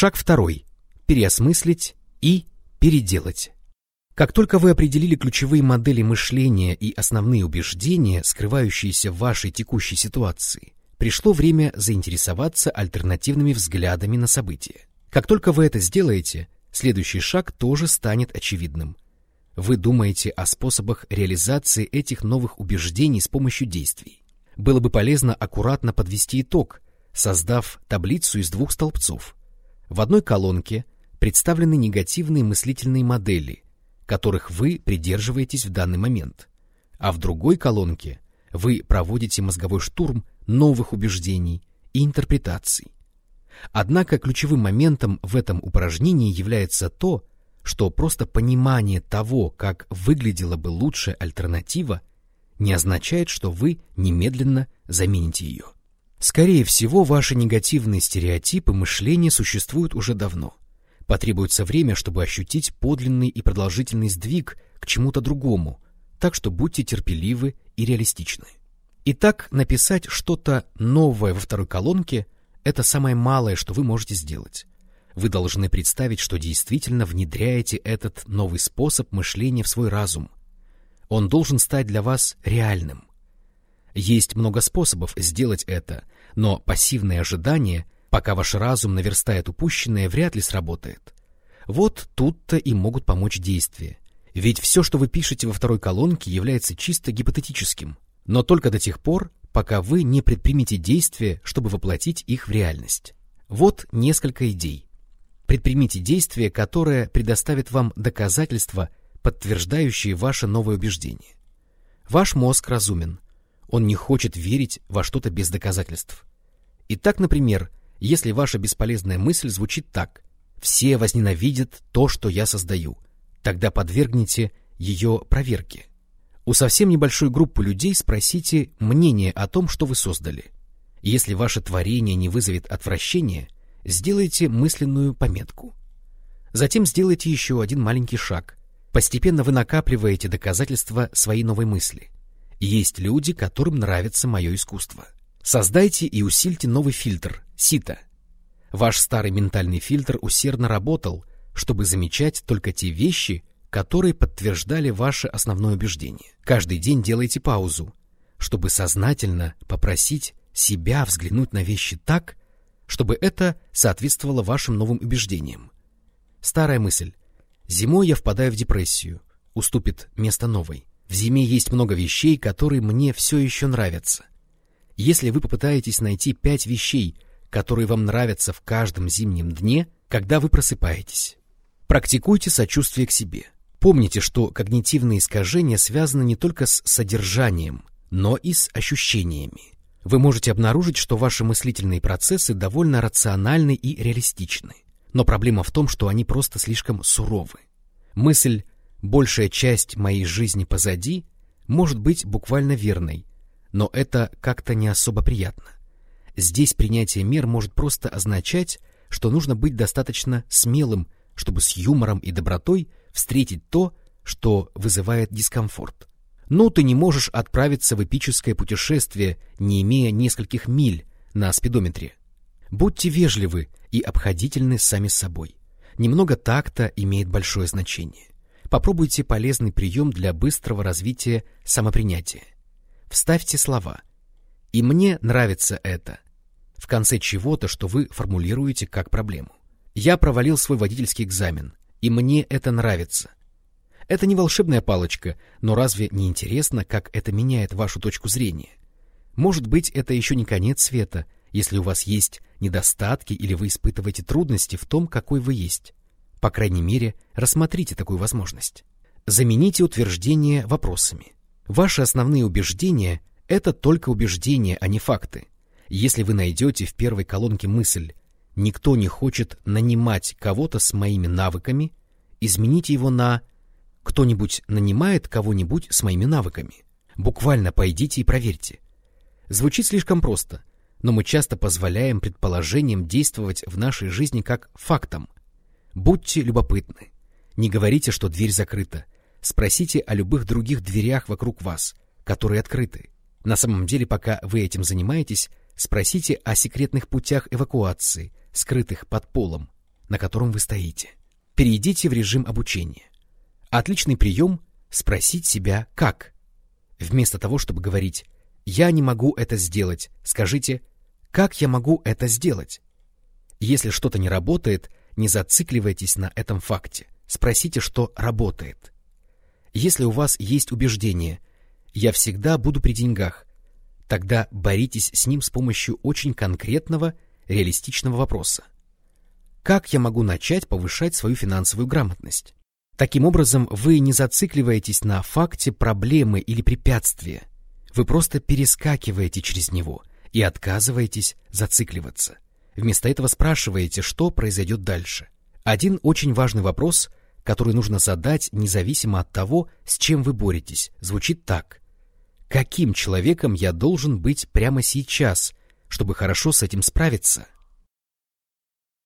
Шаг второй. Переосмыслить и переделать. Как только вы определили ключевые модели мышления и основные убеждения, скрывающиеся в вашей текущей ситуации, пришло время заинтересоваться альтернативными взглядами на события. Как только вы это сделаете, следующий шаг тоже станет очевидным. Вы думаете о способах реализации этих новых убеждений с помощью действий. Было бы полезно аккуратно подвести итог, создав таблицу из двух столбцов. В одной колонке представлены негативные мыслительные модели, которых вы придерживаетесь в данный момент, а в другой колонке вы проводите мозговой штурм новых убеждений и интерпретаций. Однако ключевым моментом в этом упражнении является то, что просто понимание того, как выглядела бы лучшая альтернатива, не означает, что вы немедленно замените ее. Скорее всего, ваши негативные стереотипы мышления существуют уже давно. Потребуется время, чтобы ощутить подлинный и продолжительный сдвиг к чему-то другому, так что будьте терпеливы и реалистичны. Итак, написать что-то новое во второй колонке – это самое малое, что вы можете сделать. Вы должны представить, что действительно внедряете этот новый способ мышления в свой разум. Он должен стать для вас реальным. Есть много способов сделать это, но пассивное ожидание, пока ваш разум наверстает упущенное, вряд ли сработает. Вот тут-то и могут помочь действия. Ведь все, что вы пишете во второй колонке, является чисто гипотетическим, но только до тех пор, пока вы не предпримете действия, чтобы воплотить их в реальность. Вот несколько идей. Предпримите действие, которое предоставит вам доказательства, подтверждающие ваше новое убеждение. Ваш мозг разумен – он не хочет верить во что-то без доказательств. Итак, например, если ваша бесполезная мысль звучит так «все возненавидят то, что я создаю», тогда подвергните ее проверке. У совсем небольшой группы людей спросите мнение о том, что вы создали. Если ваше творение не вызовет отвращения, сделайте мысленную пометку. Затем сделайте еще один маленький шаг. Постепенно вы накапливаете доказательства своей новой мысли – есть люди, которым нравится мое искусство. Создайте и усильте новый фильтр — сито. Ваш старый ментальный фильтр усердно работал, чтобы замечать только те вещи, которые подтверждали ваше основное убеждение. Каждый день делайте паузу, чтобы сознательно попросить себя взглянуть на вещи так, чтобы это соответствовало вашим новым убеждениям. Старая мысль «Зимой я впадаю в депрессию» уступит место новой. В зиме есть много вещей, которые мне все еще нравятся. Если вы попытаетесь найти пять вещей, которые вам нравятся в каждом зимнем дне, когда вы просыпаетесь, практикуйте сочувствие к себе. Помните, что когнитивные искажения связаны не только с содержанием, но и с ощущениями. Вы можете обнаружить, что ваши мыслительные процессы довольно рациональны и реалистичны. Но проблема в том, что они просто слишком суровы. Мысль большая часть моей жизни позади может быть буквально верной, но это как-то не особо приятно. Здесь принятие мер может просто означать, что нужно быть достаточно смелым, чтобы с юмором и добротой встретить то, что вызывает дискомфорт. Ну, ты не можешь отправиться в эпическое путешествие, не имея нескольких миль на спидометре. Будьте вежливы и обходительны сами собой. Немного такта имеет большое значение. Попробуйте полезный прием для быстрого развития самопринятия. Вставьте слова «И мне нравится это» в конце чего-то, что вы формулируете как проблему. «Я провалил свой водительский экзамен, и мне это нравится». Это не волшебная палочка, но разве не интересно, как это меняет вашу точку зрения? Может быть, это еще не конец света, если у вас есть недостатки или вы испытываете трудности в том, какой вы есть. По крайней мере, рассмотрите такую возможность. Замените утверждения вопросами. Ваши основные убеждения — это только убеждения, а не факты. Если вы найдете в первой колонке мысль «никто не хочет нанимать кого-то с моими навыками», измените его на «кто-нибудь нанимает кого-нибудь с моими навыками». Буквально пойдите и проверьте. Звучит слишком просто, но мы часто позволяем предположениям действовать в нашей жизни как фактам — Будьте любопытны. Не говорите, что дверь закрыта. Спросите о любых других дверях вокруг вас, которые открыты. На самом деле, пока вы этим занимаетесь, спросите о секретных путях эвакуации, скрытых под полом. на котором вы стоите. Перейдите в режим обучения. Отличный прием — спросить себя «как?». Вместо того, чтобы говорить «я не могу это сделать», скажите «как я могу это сделать?». Если что-то не работает, не зацикливайтесь на этом факте. Спросите, что работает. Если у вас есть убеждение «я всегда буду при деньгах», тогда боритесь с ним с помощью очень конкретного, реалистичного вопроса. Как я могу начать повышать свою финансовую грамотность? Таким образом, вы не зацикливаетесь на факте проблемы или препятствия. Вы просто перескакиваете через него и отказываетесь зацикливаться. Вместо этого спрашиваете, что произойдет дальше. Один очень важный вопрос, который нужно задать независимо от того, с чем вы боретесь, звучит так. Каким человеком я должен быть прямо сейчас, чтобы хорошо с этим справиться?